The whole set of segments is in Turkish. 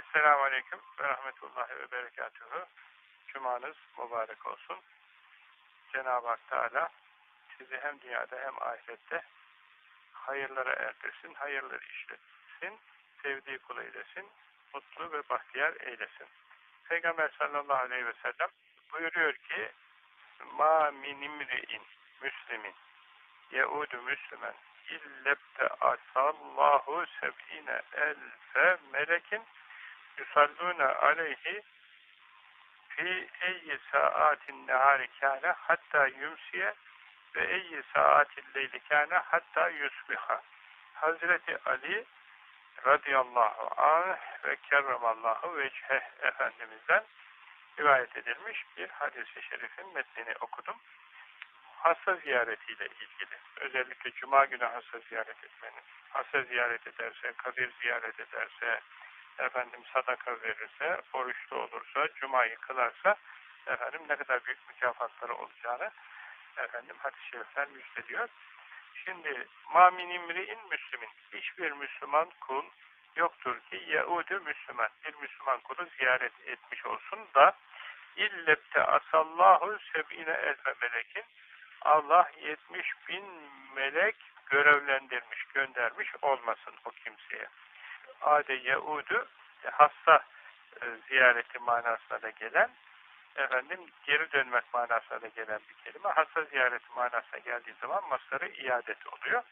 Esselamu Aleyküm ve Rahmetullahi ve Berekatuhu. Cumanız mübarek olsun. Cenab-ı Hak Teala sizi hem dünyada hem ahirette hayırlara erdirsin, hayırları işletsin, sevdiği kul eylesin, mutlu ve bahtiyar eylesin. Peygamber sallallahu aleyhi ve sellem buyuruyor ki ma min imri'in müslimin yeudu müslümen illebte asallahu seb'ine elfe melekin yusallune aleyhi fi eyyi saatin nehari kâne hatta yumsiye ve eyyi saatin leyli kâne hatta yusbiha. Hazreti Ali radıyallahu anh ve kerramallahu vecheh Efendimiz'den rivayet edilmiş bir hadis-i şerifin metnini okudum. Hasta ziyaretiyle ilgili. Özellikle Cuma günü hasta ziyaret etmenin. Hasta ziyaret ederse, kabir ziyaret ederse, efendim sadaka verirse, oruçlu olursa, Cuma'yı kılarsa, efendim ne kadar büyük mükafatları olacağını efendim hadis-i şerifler müjdeliyor. Şimdi ma min imri'in müslümin. Hiçbir Müslüman kul yoktur ki Yahudi Müslüman. Bir Müslüman kulu ziyaret etmiş olsun da illepte asallahu seb'ine elfe melekin Allah 70 bin melek görevlendirmiş, göndermiş olmasın o kimseye. Ade Yahudu hasta e, ziyareti manasına da gelen efendim geri dönmek manasına da gelen bir kelime. Hasta ziyareti manasına geldiği zaman masları iadet oluyor.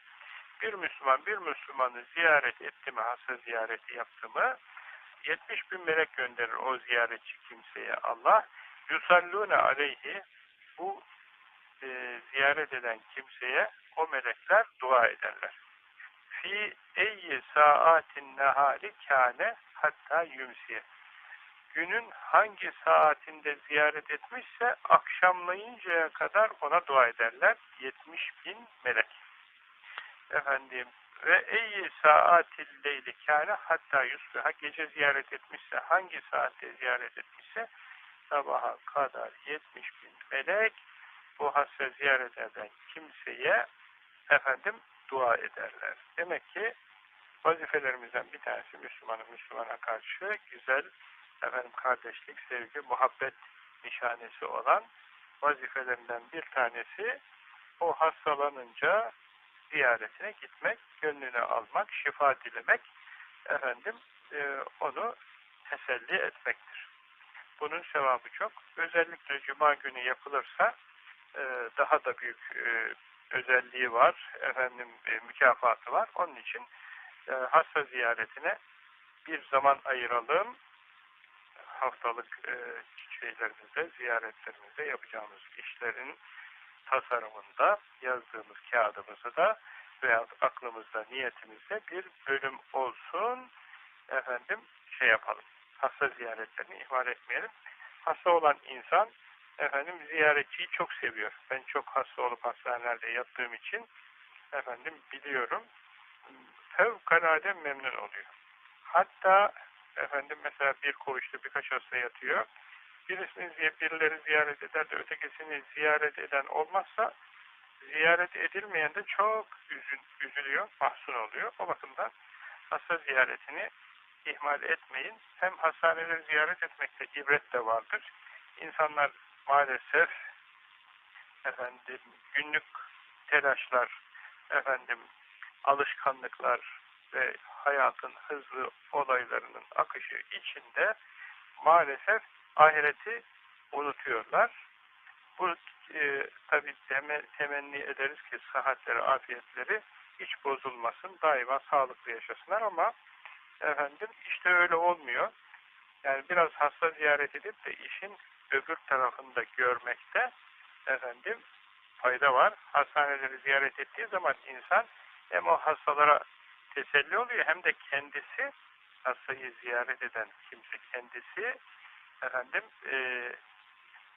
Bir Müslüman bir Müslümanı ziyaret etti mi, hasta ziyareti yaptı mı 70 bin melek gönderir o ziyaretçi kimseye Allah. Yusallune aleyhi bu e, ziyaret eden kimseye o melekler dua ederler. Fi eyyi saatin nehari kâne hatta yümsiye. Günün hangi saatinde ziyaret etmişse akşamlayıncaya kadar ona dua ederler. 70 bin melek. Efendim ve eyyi saatil leyli kâne hatta yusbiha gece ziyaret etmişse hangi saatte ziyaret etmişse sabaha kadar 70 bin melek bu hasta ziyaret eden kimseye efendim dua ederler. Demek ki vazifelerimizden bir tanesi Müslümanın Müslümana karşı güzel efendim kardeşlik, sevgi, muhabbet nişanesi olan vazifelerinden bir tanesi o hastalanınca ziyaretine gitmek, gönlünü almak, şifa dilemek, efendim e, onu teselli etmektir. Bunun sevabı çok. Özellikle cuma günü yapılırsa e, daha da büyük e, özelliği var, efendim e, mükafatı var. Onun için e, hasta ziyaretine bir zaman ayıralım. Haftalık e, şeylerimizde, ziyaretlerimizde yapacağımız işlerin tasarımında yazdığımız kağıdımızı da veya aklımızda, niyetimizde bir bölüm olsun. Efendim şey yapalım. Hasta ziyaretlerini ihmal etmeyelim. Hasta olan insan efendim ziyaretçiyi çok seviyor. Ben çok hasta olup hastanelerde yattığım için efendim biliyorum fevkalade memnun oluyor. Hatta efendim mesela bir koğuşta birkaç hasta yatıyor. Birisini birileri ziyaret eder de ötekisini ziyaret eden olmazsa ziyaret edilmeyen de çok üzün, üzülüyor, mahzun oluyor. O bakımdan hasta ziyaretini ihmal etmeyin. Hem hastaneleri ziyaret etmekte ibret de vardır. İnsanlar maalesef efendim günlük telaşlar, efendim alışkanlıklar ve hayatın hızlı olaylarının akışı içinde maalesef ahireti unutuyorlar. Bu e, tabi temenni ederiz ki sıhhatleri, afiyetleri hiç bozulmasın, daima sağlıklı yaşasınlar ama efendim işte öyle olmuyor. Yani biraz hasta ziyaret edip de işin öbür tarafında görmekte efendim fayda var. Hastaneleri ziyaret ettiği zaman insan hem o hastalara teselli oluyor hem de kendisi hastayı ziyaret eden kimse kendisi efendim e,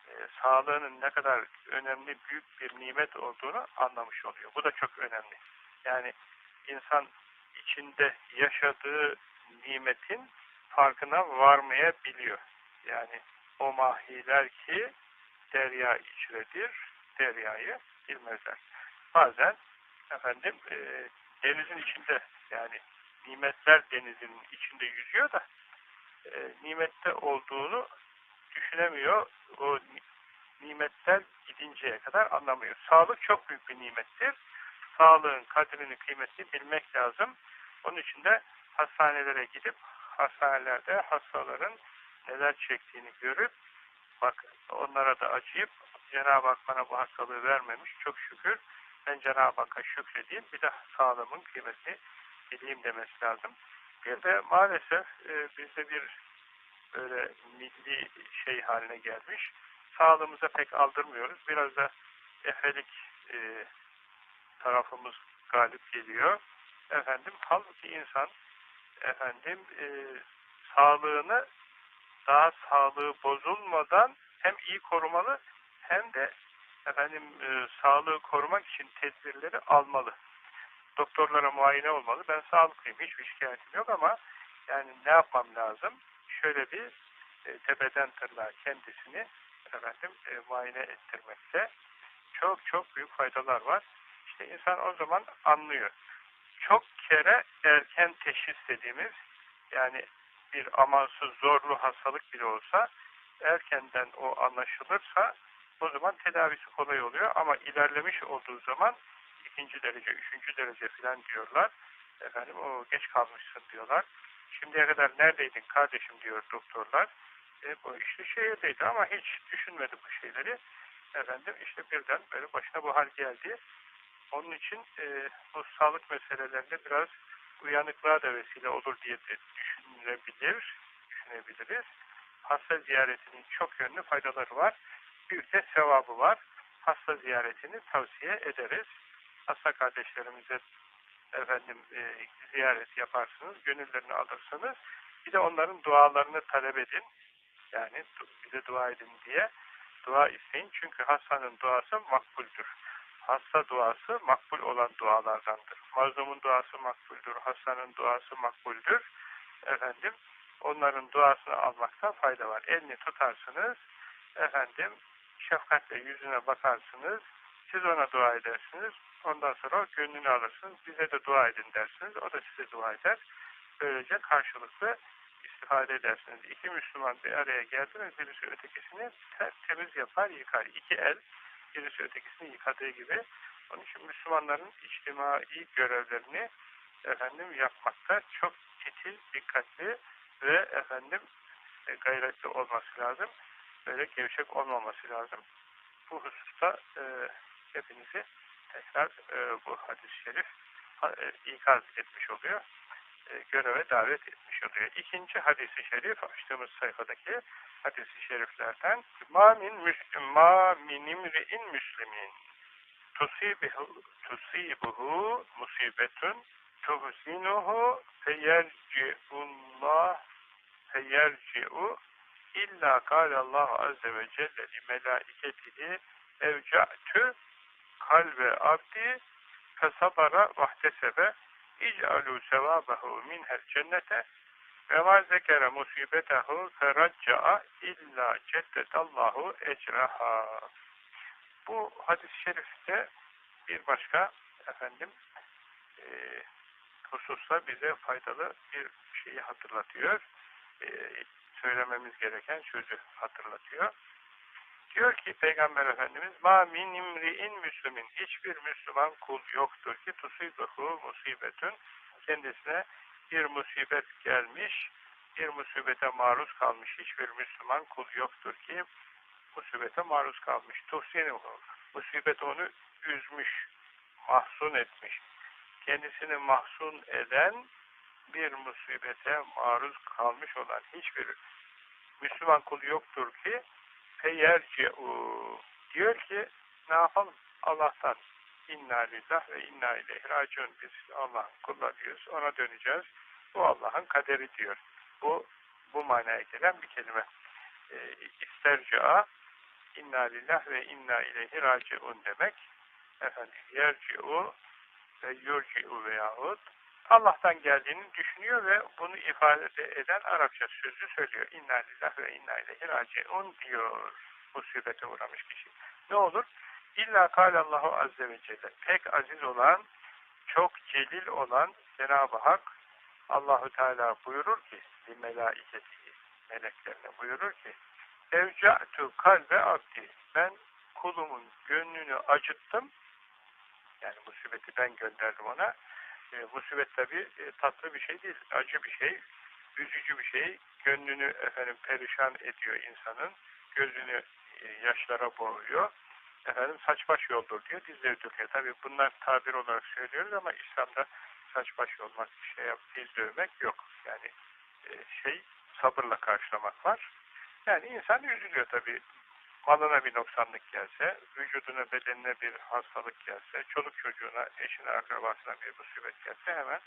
e, sağlığının ne kadar önemli büyük bir nimet olduğunu anlamış oluyor. Bu da çok önemli. Yani insan içinde yaşadığı nimetin farkına varmayabiliyor. Yani o mahiler ki derya içredir, deryayı bilmezler. Bazen efendim e, denizin içinde yani nimetler denizinin içinde yüzüyor da e, nimette olduğunu düşünemiyor. O nimetler gidinceye kadar anlamıyor. Sağlık çok büyük bir nimettir. Sağlığın kadrini, kıymetini bilmek lazım. Onun için de hastanelere gidip hastanelerde hastaların neler çektiğini görüp bak onlara da acıyıp Cenab-ı Hak bana bu hastalığı vermemiş çok şükür ben Cenab-ı Hakk'a şükredeyim bir de sağlığımın kıymetini bileyim demesi lazım. Bir de maalesef e, bizde bir böyle milli şey haline gelmiş. Sağlığımıza pek aldırmıyoruz. Biraz da efelik e, tarafımız galip geliyor. Efendim halbuki insan efendim e, sağlığını daha sağlığı bozulmadan hem iyi korumalı hem de efendim e, sağlığı korumak için tedbirleri almalı. Doktorlara muayene olmalı. Ben sağlıklıyım. Hiçbir şikayetim yok ama yani ne yapmam lazım? Şöyle bir e, tepeden tırnağa kendisini efendim e, muayene ettirmekte çok çok büyük faydalar var. İşte insan o zaman anlıyor. Çok kere erken teşhis dediğimiz yani bir amansız zorlu hastalık bile olsa erkenden o anlaşılırsa o zaman tedavisi kolay oluyor ama ilerlemiş olduğu zaman ikinci derece, üçüncü derece filan diyorlar. Efendim o geç kalmışsın diyorlar. Şimdiye kadar neredeydin kardeşim diyor doktorlar. E, bu işte şehirdeydi ama hiç düşünmedi bu şeyleri. Efendim işte birden böyle başına bu hal geldi. Onun için e, bu sağlık meselelerinde biraz uyanıklığa da vesile olur diye de düşünülebilir, düşünebiliriz. Hasta ziyaretinin çok yönlü faydaları var. Büyük de sevabı var. Hasta ziyaretini tavsiye ederiz. Hasta kardeşlerimize efendim e, ziyaret yaparsınız, gönüllerini alırsınız. Bir de onların dualarını talep edin. Yani bize dua edin diye dua isteyin. Çünkü hastanın duası makbuldür. Hasta duası makbul olan dualardandır. Mazlumun duası makbuldür. Hastanın duası makbuldür. Efendim onların duasını almakta fayda var. Elini tutarsınız. Efendim şefkatle yüzüne bakarsınız. Siz ona dua edersiniz. Ondan sonra gönlünü alırsınız. Bize de dua edin dersiniz. O da size dua eder. Böylece karşılıklı istifade edersiniz. İki Müslüman bir araya geldi ve birisi ötekisini temiz yapar, yıkar. İki el birisi ötekisini yıkadığı gibi. Onun için Müslümanların içtimai görevlerini efendim yapmakta çok titiz, dikkatli ve efendim e, gayretli olması lazım. Böyle gevşek olmaması lazım. Bu hususta e, hepinizi tekrar e, bu hadis-i şerif e, ikaz etmiş oluyor. E, göreve davet etmiş oluyor. İkinci hadisi şerif açtığımız sayfadaki hadisi şeriflerden ma min ma min müslimin. Tusibuhu tusibuhu musibetun tuhsinuhu feyerci'ullah feyerci'u illa kâlallahu azze ve celle li melâiketihi evca'tü kalbe abdi fesabara vahdesebe İc'alû sevâbehu minhel cennete ve ma zekere musibetehu feracca'a illa ceddetallahu ecraha. Bu hadis-i şerifte bir başka efendim e, hususta bize faydalı bir şeyi hatırlatıyor. E, söylememiz gereken sözü hatırlatıyor. Diyor ki Peygamber Efendimiz ma min imri'in müslümin hiçbir Müslüman kul yoktur ki tusibuhu musibetün kendisine bir musibet gelmiş bir musibete maruz kalmış hiçbir Müslüman kul yoktur ki musibete maruz kalmış. Tuhsinuhu musibet onu üzmüş mahzun etmiş. Kendisini mahzun eden bir musibete maruz kalmış olan hiçbir Müslüman kul yoktur ki feyerci'u diyor ki ne yapalım? Allah'tan inna lillah ve inna ileyhi raciun biz Allah'ın kullarıyız. Ona döneceğiz. Bu Allah'ın kaderi diyor. Bu bu manaya gelen bir kelime. E, isterci'a inna lillah ve inna ileyhi raciun demek. Efendim yerci'u ve yurci'u veyahut Allah'tan geldiğini düşünüyor ve bunu ifade eden Arapça sözü söylüyor. İnna lillah ve inna ileyhi raciun diyor musibete uğramış kişi. Ne olur? İlla kâlallahu azze ve celle. Pek aziz olan, çok celil olan Cenab-ı Hak Allahu Teala buyurur ki li melaiketi meleklerine buyurur ki Evca'tu kalbe abdi. Ben kulumun gönlünü acıttım. Yani musibeti ben gönderdim ona. E, musibet tabi e, tatlı bir şey değil acı bir şey üzücü bir şey. Gönlünü efendim perişan ediyor insanın. Gözünü e, yaşlara boğuyor efendim saç baş yoldur diyor dizleri döküyor tabi bunlar tabir olarak söylüyoruz ama İslam'da saç baş olmak şey yap, diz dövmek yok yani e, şey sabırla karşılamak var yani insan üzülüyor tabi. Malına bir noksanlık gelse, vücuduna, bedenine bir hastalık gelse, çoluk çocuğuna, eşine, akrabasına bir musibet gelse hemen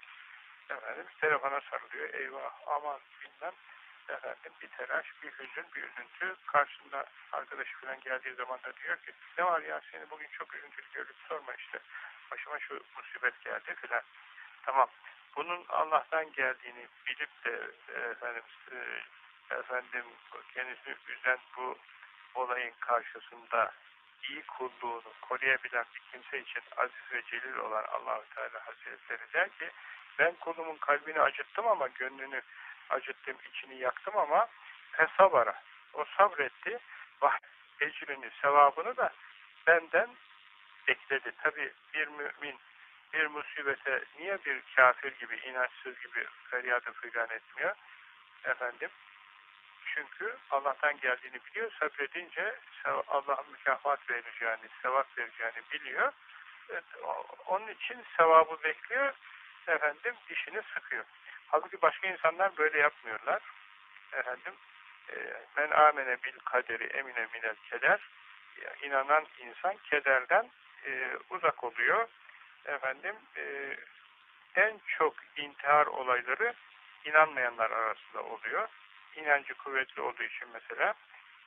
efendim telefona sarılıyor. Eyvah, aman bilmem efendim bir telaş, bir hüzün, bir üzüntü. Karşında arkadaş falan geldiği zaman da diyor ki ne var ya seni bugün çok üzüntülü görüp sorma işte. Başıma şu musibet geldi filan. Tamam. Bunun Allah'tan geldiğini bilip de efendim e, efendim kendisini üzen bu olayın karşısında iyi kulluğunu koruyabilen bir kimse için aziz ve celil olan Allahu Teala Hazretleri der ki ben kulumun kalbini acıttım ama gönlünü acıttım, içini yaktım ama hesabara. O sabretti. Vah, ecrini, sevabını da benden bekledi. Tabi bir mümin bir musibete niye bir kafir gibi, inançsız gibi feryadı figan etmiyor? Efendim, çünkü Allah'tan geldiğini biliyor. Sabredince Allah'ın mükafat vereceğini, sevap vereceğini biliyor. Onun için sevabı bekliyor. Efendim dişini sıkıyor. Halbuki başka insanlar böyle yapmıyorlar. Efendim e, men amene bil kaderi emine minel keder inanan insan kederden e, uzak oluyor. Efendim e, en çok intihar olayları inanmayanlar arasında oluyor inancı kuvvetli olduğu için mesela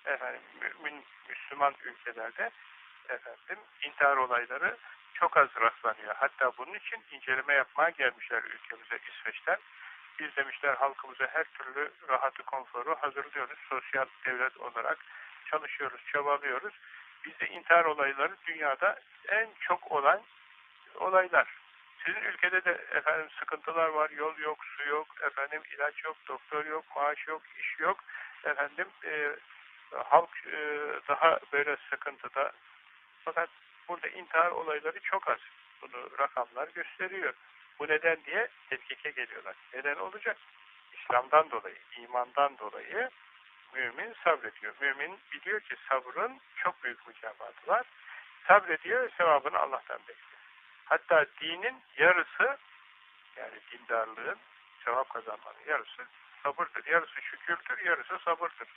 efendim mümin Müslüman ülkelerde efendim intihar olayları çok az rastlanıyor. Hatta bunun için inceleme yapmaya gelmişler ülkemize İsveç'ten. Biz demişler halkımıza her türlü rahatı, konforu hazırlıyoruz. Sosyal devlet olarak çalışıyoruz, çabalıyoruz. Bizde intihar olayları dünyada en çok olan olaylar. Sizin ülkede de efendim sıkıntılar var, yol yok, su yok, efendim ilaç yok, doktor yok, maaş yok, iş yok. Efendim e, halk e, daha böyle sıkıntıda. Fakat burada intihar olayları çok az. Bunu rakamlar gösteriyor. Bu neden diye tetkike geliyorlar. Neden olacak? İslam'dan dolayı, imandan dolayı mümin sabrediyor. Mümin biliyor ki sabrın çok büyük mükafatı var. Sabrediyor ve sevabını Allah'tan bekliyor. Hatta dinin yarısı yani dindarlığın sevap kazanmanın yarısı sabırdır. Yarısı şükürdür, yarısı sabırdır.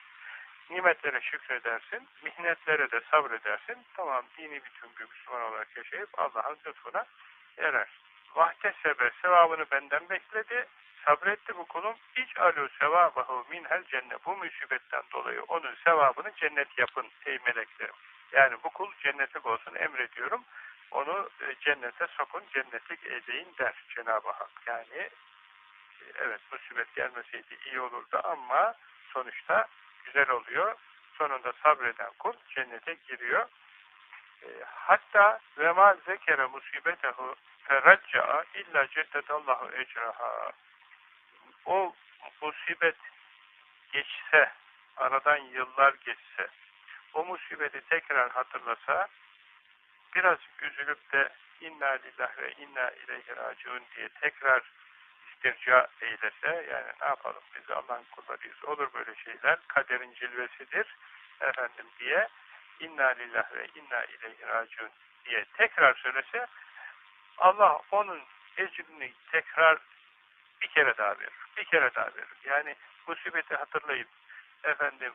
Nimetlere şükredersin, mihnetlere de sabredersin. Tamam dini bütün bir Müslüman olarak yaşayıp Allah'ın lütfuna erer. Vahdesebe sevabını benden bekledi. Sabretti bu kulum. İç alu sevabahu minhel cennet. Bu musibetten dolayı onun sevabını cennet yapın ey meleklerim. Yani bu kul cennetlik olsun emrediyorum onu e, cennete sokun, cennetlik edeyin der Cenab-ı Hak. Yani e, evet musibet gelmeseydi iyi olurdu ama sonuçta güzel oluyor. Sonunda sabreden kul cennete giriyor. E, hatta ve ma zekere musibetehu feracca'a illa ceddedallahu ecraha. O musibet geçse, aradan yıllar geçse, o musibeti tekrar hatırlasa, biraz üzülüp de inna lillah ve inna ileyhi raciun diye tekrar istirca eylese yani ne yapalım biz Allah'ın kullarıyız olur böyle şeyler kaderin cilvesidir efendim diye inna lillah ve inna ileyhi raciun diye tekrar söylese Allah onun ecrini tekrar bir kere daha verir. Bir kere daha verir. Yani musibeti hatırlayıp efendim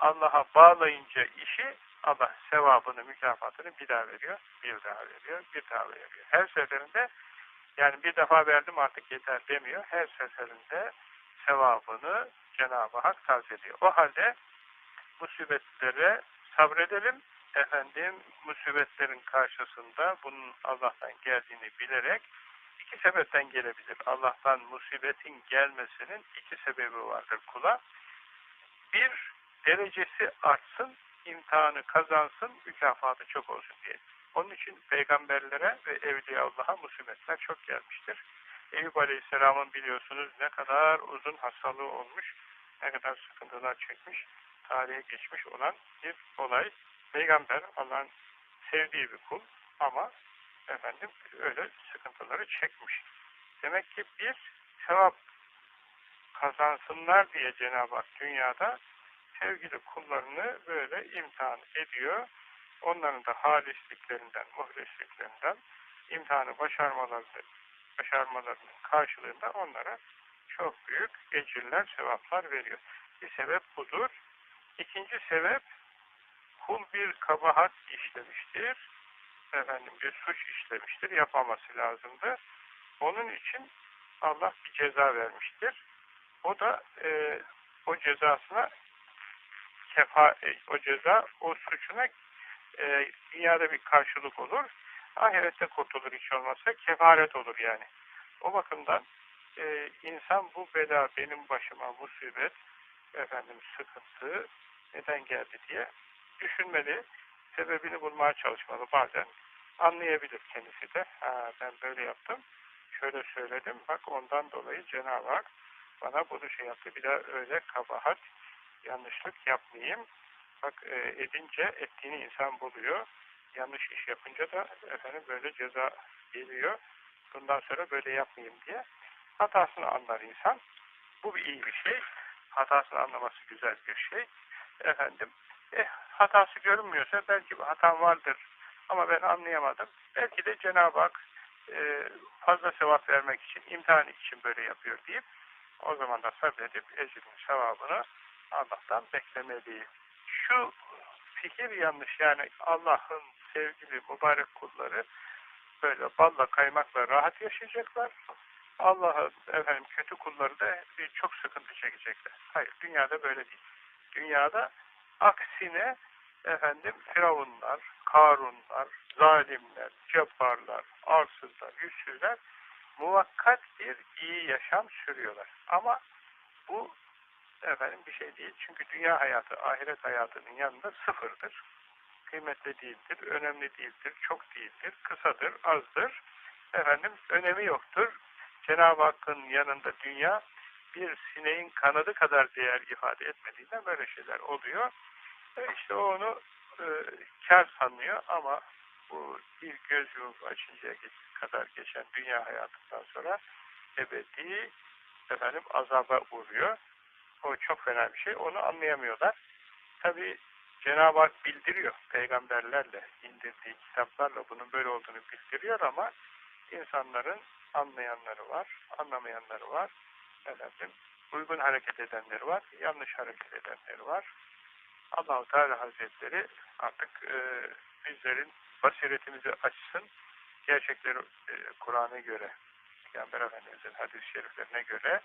Allah'a bağlayınca işi Allah sevabını, mükafatını bir daha veriyor, bir daha veriyor, bir daha veriyor. Her seferinde yani bir defa verdim artık yeter demiyor. Her seferinde sevabını Cenab-ı Hak tavsiye O halde musibetlere sabredelim. Efendim musibetlerin karşısında bunun Allah'tan geldiğini bilerek iki sebepten gelebilir. Allah'tan musibetin gelmesinin iki sebebi vardır kula. Bir, derecesi artsın, imtihanı kazansın, mükafatı çok olsun diye. Onun için peygamberlere ve Evliyaullah'a musibetler çok gelmiştir. Eyüp Aleyhisselam'ın biliyorsunuz ne kadar uzun hastalığı olmuş, ne kadar sıkıntılar çekmiş, tarihe geçmiş olan bir olay. Peygamber Allah'ın sevdiği bir kul ama efendim öyle sıkıntıları çekmiş. Demek ki bir sevap kazansınlar diye Cenab-ı Hak dünyada sevgili kullarını böyle imtihan ediyor. Onların da halisliklerinden, muhlisliklerinden imtihanı başarmaları, başarmalarının karşılığında onlara çok büyük ecirler, sevaplar veriyor. Bir sebep budur. İkinci sebep kul bir kabahat işlemiştir. Efendim bir suç işlemiştir. Yapmaması lazımdı. Onun için Allah bir ceza vermiştir. O da e, o cezasına kefa, e, o ceza o suçuna e, dünyada bir karşılık olur. Ahirette kurtulur hiç olmazsa kefaret olur yani. O bakımdan e, insan bu bela benim başıma musibet efendim sıkıntı neden geldi diye düşünmeli. Sebebini bulmaya çalışmalı. Bazen anlayabilir kendisi de. Ha, ben böyle yaptım. Şöyle söyledim. Bak ondan dolayı Cenab-ı Hak bana bunu şey yaptı. Bir daha öyle kabahat, yanlışlık yapmayayım. Bak e, edince ettiğini insan buluyor. Yanlış iş yapınca da efendim böyle ceza geliyor. Bundan sonra böyle yapmayayım diye hatasını anlar insan. Bu bir iyi bir şey. Hatasını anlaması güzel bir şey. Efendim, eh, hatası görünmüyorsa belki bir hatam vardır ama ben anlayamadım. Belki de Cenab-ı Hak e, fazla sevap vermek için, imtihan için böyle yapıyor deyip o zaman da sabredip ecrin sevabını Allah'tan beklemeliyim. Şu fikir yanlış yani Allah'ın sevgili mübarek kulları böyle balla kaymakla rahat yaşayacaklar. Allah'ın efendim kötü kulları da çok sıkıntı çekecekler. Hayır dünyada böyle değil. Dünyada aksine efendim firavunlar, karunlar, zalimler, cebbarlar, arsızlar, yüzsüzler muvakkat bir iyi yaşam sürüyorlar. Ama bu efendim bir şey değil. Çünkü dünya hayatı, ahiret hayatının yanında sıfırdır. Kıymetli değildir, önemli değildir, çok değildir, kısadır, azdır. Efendim önemi yoktur. Cenab-ı Hakk'ın yanında dünya bir sineğin kanadı kadar değer ifade etmediğinden böyle şeyler oluyor. E işte onu e, kar sanıyor ama bu bir göz yumup açıncaya kadar geçen dünya hayatından sonra ebedi efendim azaba uğruyor. O çok fena bir şey. Onu anlayamıyorlar. Tabi Cenab-ı Hak bildiriyor. Peygamberlerle indirdiği kitaplarla bunun böyle olduğunu bildiriyor ama insanların anlayanları var, anlamayanları var. Efendim, uygun hareket edenleri var, yanlış hareket edenleri var. Allahu Teala Hazretleri artık e, bizlerin basiretimizi açsın, gerçekleri e, Kur'an'a göre, Peygamber Efendimiz'in hadis-i şeriflerine göre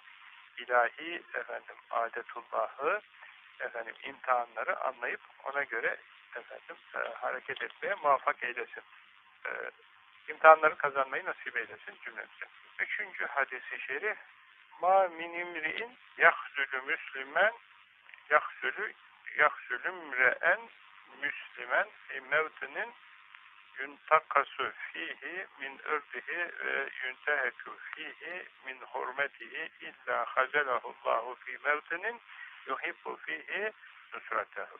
ilahi efendim adetullahı efendim imtihanları anlayıp ona göre efendim e, hareket etmeye muvaffak eylesin. E, imtihanları kazanmayı nasip eylesin cümlemize. Üçüncü hadisi şerif ma min imri'in yahzülü müslümen yahzülü yahzülü mre'en müslümen fi mevtinin yuntakasu fihi min ırdihi ve yunteheku fihi min hurmetihi illa hazelahullahu fi mevtinin yuhibbu fihi nusratehu.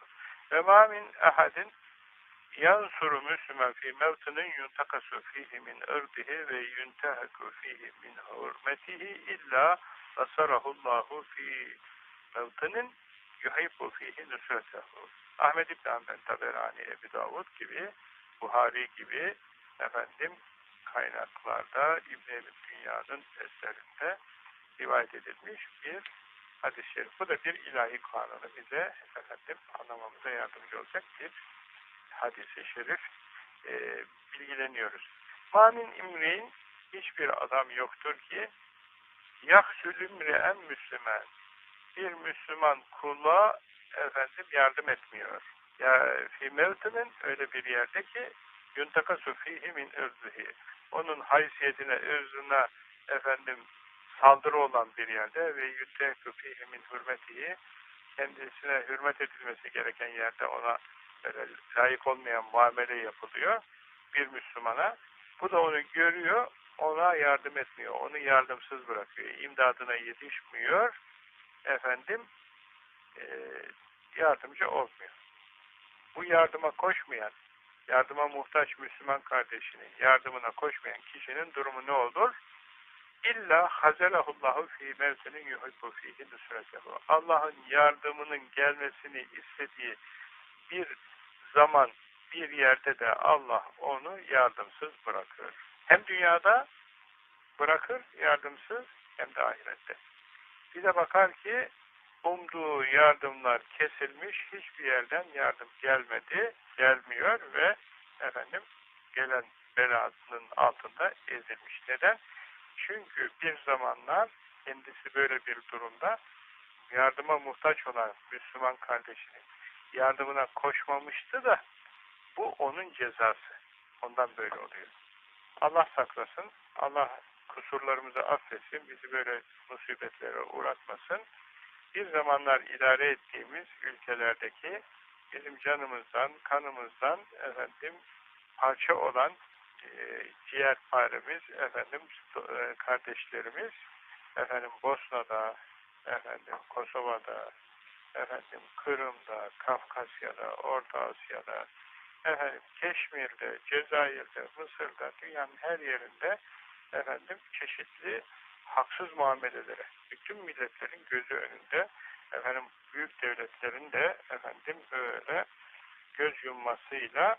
Ve ma min ahadin yansuru müslümen fi mevtinin yuntakasu fihi min ırdihi ve yunteheku fihi min hurmetihi illa nasarahullahu fi mevtinin yuhibbu fihi nusratehu. Ahmet İbn Hanbel, Taberani, Ebu Davud gibi Buhari gibi efendim kaynaklarda İbn-i Dünya'nın eserinde rivayet edilmiş bir hadis-i şerif. Bu da bir ilahi kanunu bize efendim anlamamıza yardımcı olacak bir hadis-i şerif e, bilgileniyoruz. Mamin imrein hiçbir adam yoktur ki yaksülümre'en Müslüman bir Müslüman kula efendim yardım etmiyor. Ya fi mevtinin öyle bir yerde ki yuntakasu fihi min ırzıhi. Onun haysiyetine, ırzına efendim saldırı olan bir yerde ve yutteku fihi min hürmetihi kendisine hürmet edilmesi gereken yerde ona böyle layık olmayan muamele yapılıyor bir Müslümana. Bu da onu görüyor, ona yardım etmiyor, onu yardımsız bırakıyor, imdadına yetişmiyor, efendim, e, yardımcı olmuyor. Bu yardıma koşmayan, yardıma muhtaç Müslüman kardeşinin yardımına koşmayan kişinin durumu ne olur? İlla hazelahullahu fi mevsenin yuhibbu fihi nusretehu. Allah'ın yardımının gelmesini istediği bir zaman, bir yerde de Allah onu yardımsız bırakır. Hem dünyada bırakır yardımsız hem de ahirette. Bir de bakar ki umduğu yardımlar kesilmiş, hiçbir yerden yardım gelmedi, gelmiyor ve efendim gelen belasının altında ezilmiş. Neden? Çünkü bir zamanlar kendisi böyle bir durumda yardıma muhtaç olan Müslüman kardeşinin yardımına koşmamıştı da bu onun cezası. Ondan böyle oluyor. Allah saklasın. Allah kusurlarımızı affetsin. Bizi böyle musibetlere uğratmasın. Bir zamanlar idare ettiğimiz ülkelerdeki bizim canımızdan, kanımızdan efendim parça olan e, paremiz, efendim e, kardeşlerimiz, efendim Bosna'da, efendim Kosova'da, efendim Kırım'da, Kafkasya'da, Orta Asya'da, efendim Keşmir'de, Cezayir'de, Mısır'da, dünyanın her yerinde efendim çeşitli haksız muamelelere, bütün milletlerin gözü önünde, efendim büyük devletlerin de efendim böyle göz yummasıyla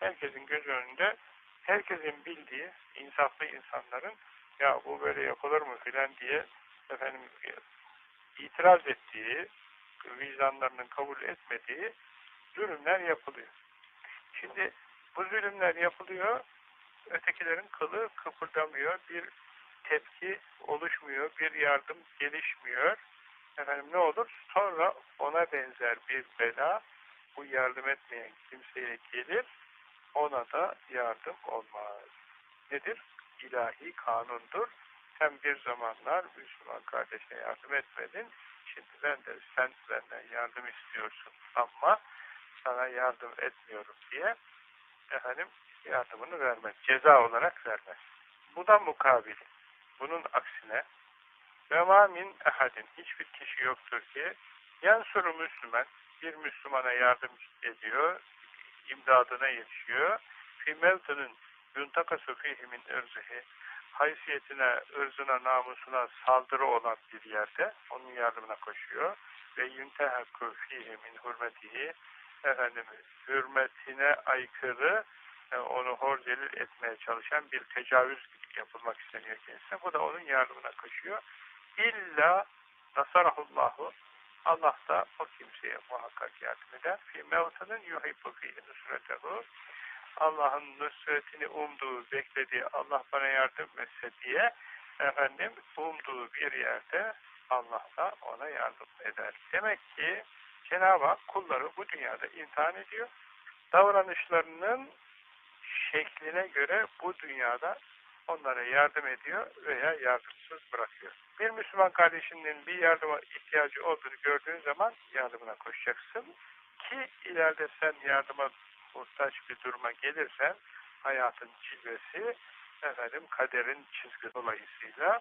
herkesin göz önünde herkesin bildiği insaflı insanların ya bu böyle yapılır mı filan diye efendim itiraz ettiği, vicdanlarının kabul etmediği zulümler yapılıyor. Şimdi bu zulümler yapılıyor, ötekilerin kılı kıpırdamıyor, bir tepki oluşmuyor, bir yardım gelişmiyor. Efendim ne olur? Sonra ona benzer bir bela bu yardım etmeyen kimseye gelir, ona da yardım olmaz. Nedir? İlahi kanundur. Sen bir zamanlar Müslüman kardeşine yardım etmedin, şimdi ben de sen benden yardım istiyorsun ama sana yardım etmiyorum diye efendim yardımını vermez. Ceza olarak vermez. Bu da mukabil. Bunun aksine ve ma ehadin hiçbir kişi yoktur ki yansuru Müslüman bir Müslümana yardım ediyor, imdadına yetişiyor. Fi mevtinin yuntakasu fihi min ırzihi haysiyetine, ırzına, namusuna saldırı olan bir yerde onun yardımına koşuyor. Ve yuntehakku fihi min hürmetihi efendim hürmetine aykırı e, onu hor zelil etmeye çalışan bir tecavüz yapılmak isteniyor kendisine. Bu da onun yardımına koşuyor. İlla nasarahullahu Allah da o kimseye muhakkak yardım eder. Fi mevtanın yuhibbu fihi nusretehu Allah'ın nusretini umduğu, beklediği, Allah bana yardım etse diye efendim umduğu bir yerde Allah da ona yardım eder. Demek ki Cenab-ı Hak kulları bu dünyada imtihan ediyor. Davranışlarının şekline göre bu dünyada onlara yardım ediyor veya yardımsız bırakıyor. Bir Müslüman kardeşinin bir yardıma ihtiyacı olduğunu gördüğün zaman yardımına koşacaksın ki ileride sen yardıma muhtaç bir duruma gelirsen hayatın cilvesi efendim kaderin çizgi dolayısıyla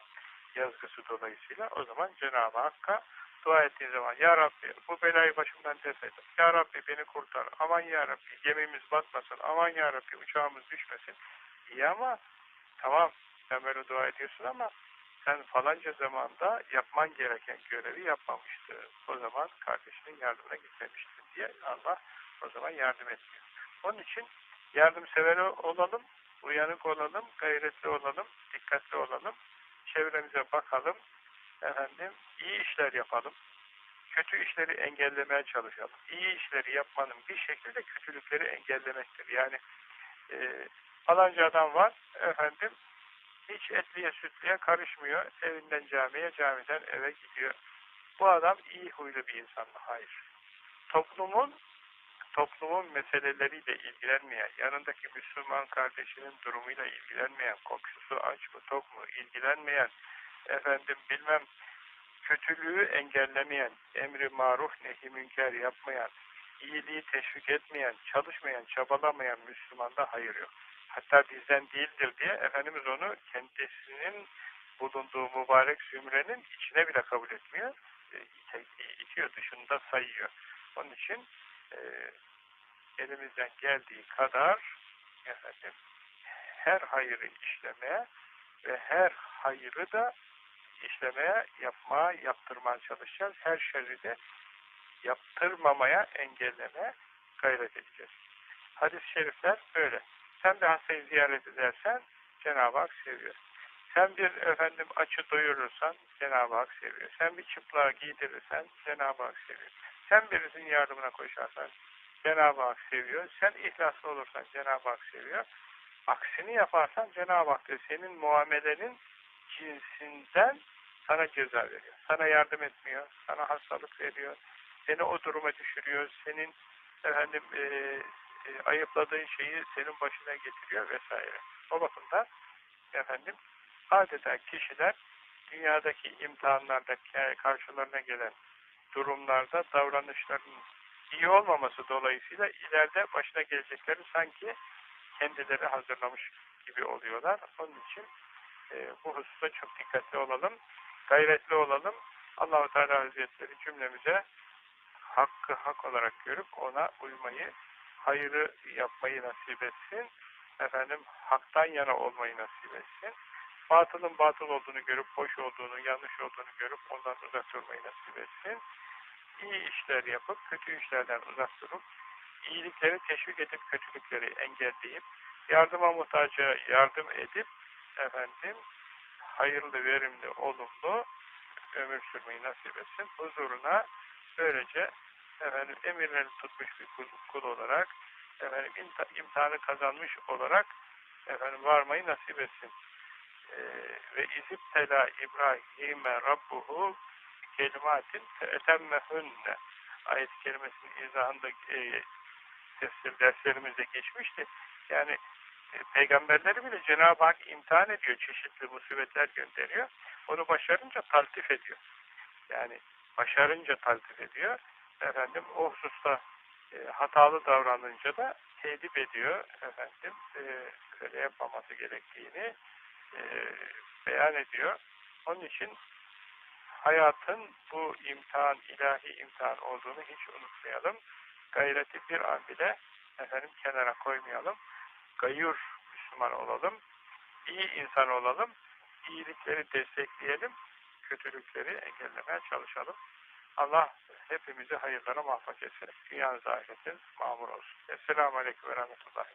yazgısı dolayısıyla o zaman Cenab-ı Hakk'a dua ettiğin zaman Ya Rabbi bu belayı başımdan def et. Ya Rabbi beni kurtar. Aman Ya Rabbi gemimiz batmasın. Aman Ya Rabbi uçağımız düşmesin. İyi ama tamam sen böyle dua ediyorsun ama sen falanca zamanda yapman gereken görevi yapmamıştı. O zaman kardeşinin yardımına gitmemişti diye Allah o zaman yardım etmiyor. Onun için yardımsever olalım, uyanık olalım, gayretli olalım, dikkatli olalım, çevremize bakalım, efendim iyi işler yapalım, kötü işleri engellemeye çalışalım. İyi işleri yapmanın bir şekli de kötülükleri engellemektir. Yani e, falanca adam var, efendim hiç etliye sütliye karışmıyor, evinden camiye, camiden eve gidiyor. Bu adam iyi huylu bir insan mı? Hayır. Toplumun toplumun meseleleriyle ilgilenmeyen, yanındaki Müslüman kardeşinin durumuyla ilgilenmeyen, komşusu aç mı tok mu ilgilenmeyen, efendim bilmem kötülüğü engellemeyen, emri maruf nehi münker yapmayan, iyiliği teşvik etmeyen, çalışmayan, çabalamayan Müslümanda hayır yok. Hatta bizden değildir diye Efendimiz onu kendisinin bulunduğu mübarek zümrenin içine bile kabul etmiyor. E, itiyor dışında sayıyor. Onun için e, elimizden geldiği kadar efendim her hayırı işlemeye ve her hayırı da işlemeye, yapmaya, yaptırmaya çalışacağız. Her şerri de yaptırmamaya, engellemeye gayret edeceğiz. Hadis-i şerifler böyle. Sen bir hastayı ziyaret edersen Cenab-ı Hak seviyor. Sen bir efendim açı doyurursan Cenab-ı Hak seviyor. Sen bir çıplığa giydirirsen Cenab-ı Hak seviyor. Sen birisinin yardımına koşarsan Cenab-ı Hak seviyor. Sen ihlaslı olursan Cenab-ı Hak seviyor. Aksini yaparsan Cenab-ı Hak da senin muamelenin cinsinden sana ceza veriyor. Sana yardım etmiyor. Sana hastalık veriyor. Seni o duruma düşürüyor. Senin efendim e, e, ayıpladığın şeyi senin başına getiriyor vesaire. O bakımdan efendim adeta kişiler dünyadaki imtihanlarda karşılarına gelen durumlarda davranışların iyi olmaması dolayısıyla ileride başına gelecekleri sanki kendileri hazırlamış gibi oluyorlar. Onun için e, bu hususta çok dikkatli olalım, gayretli olalım. Allahu Teala Hazretleri cümlemize hakkı hak olarak görüp ona uymayı, hayırı yapmayı nasip etsin. Efendim haktan yana olmayı nasip etsin. Batılın batıl olduğunu görüp, boş olduğunu, yanlış olduğunu görüp ondan uzak durmayı nasip etsin. İyi işler yapıp, kötü işlerden uzak durup, iyilikleri teşvik edip, kötülükleri engelleyip, yardıma muhtaca yardım edip, efendim, hayırlı, verimli, olumlu ömür sürmeyi nasip etsin. Huzuruna böylece efendim, emirlerini tutmuş bir kul, kul olarak, efendim, imtihanı kazanmış olarak efendim, varmayı nasip etsin. Ee, ve izip tela İbrahim'e Rabbuhu kelimatin etemmehünne ayet-i kerimesinin izahında e, tefsir derslerimizde geçmişti. Yani e, peygamberleri bile Cenab-ı Hak imtihan ediyor, çeşitli musibetler gönderiyor. Onu başarınca taltif ediyor. Yani başarınca taltif ediyor. Efendim o hususta e, hatalı davranınca da tedip ediyor. Efendim e, öyle yapmaması gerektiğini e, beyan ediyor. Onun için hayatın bu imtihan, ilahi imtihan olduğunu hiç unutmayalım. Gayreti bir an bile efendim kenara koymayalım. Gayur Müslüman olalım. iyi insan olalım. iyilikleri destekleyelim. Kötülükleri engellemeye çalışalım. Allah hepimizi hayırlara muvaffak etsin. Dünyanız ahiretiniz mamur olsun. Esselamu Aleyküm ve Rahmetullahi.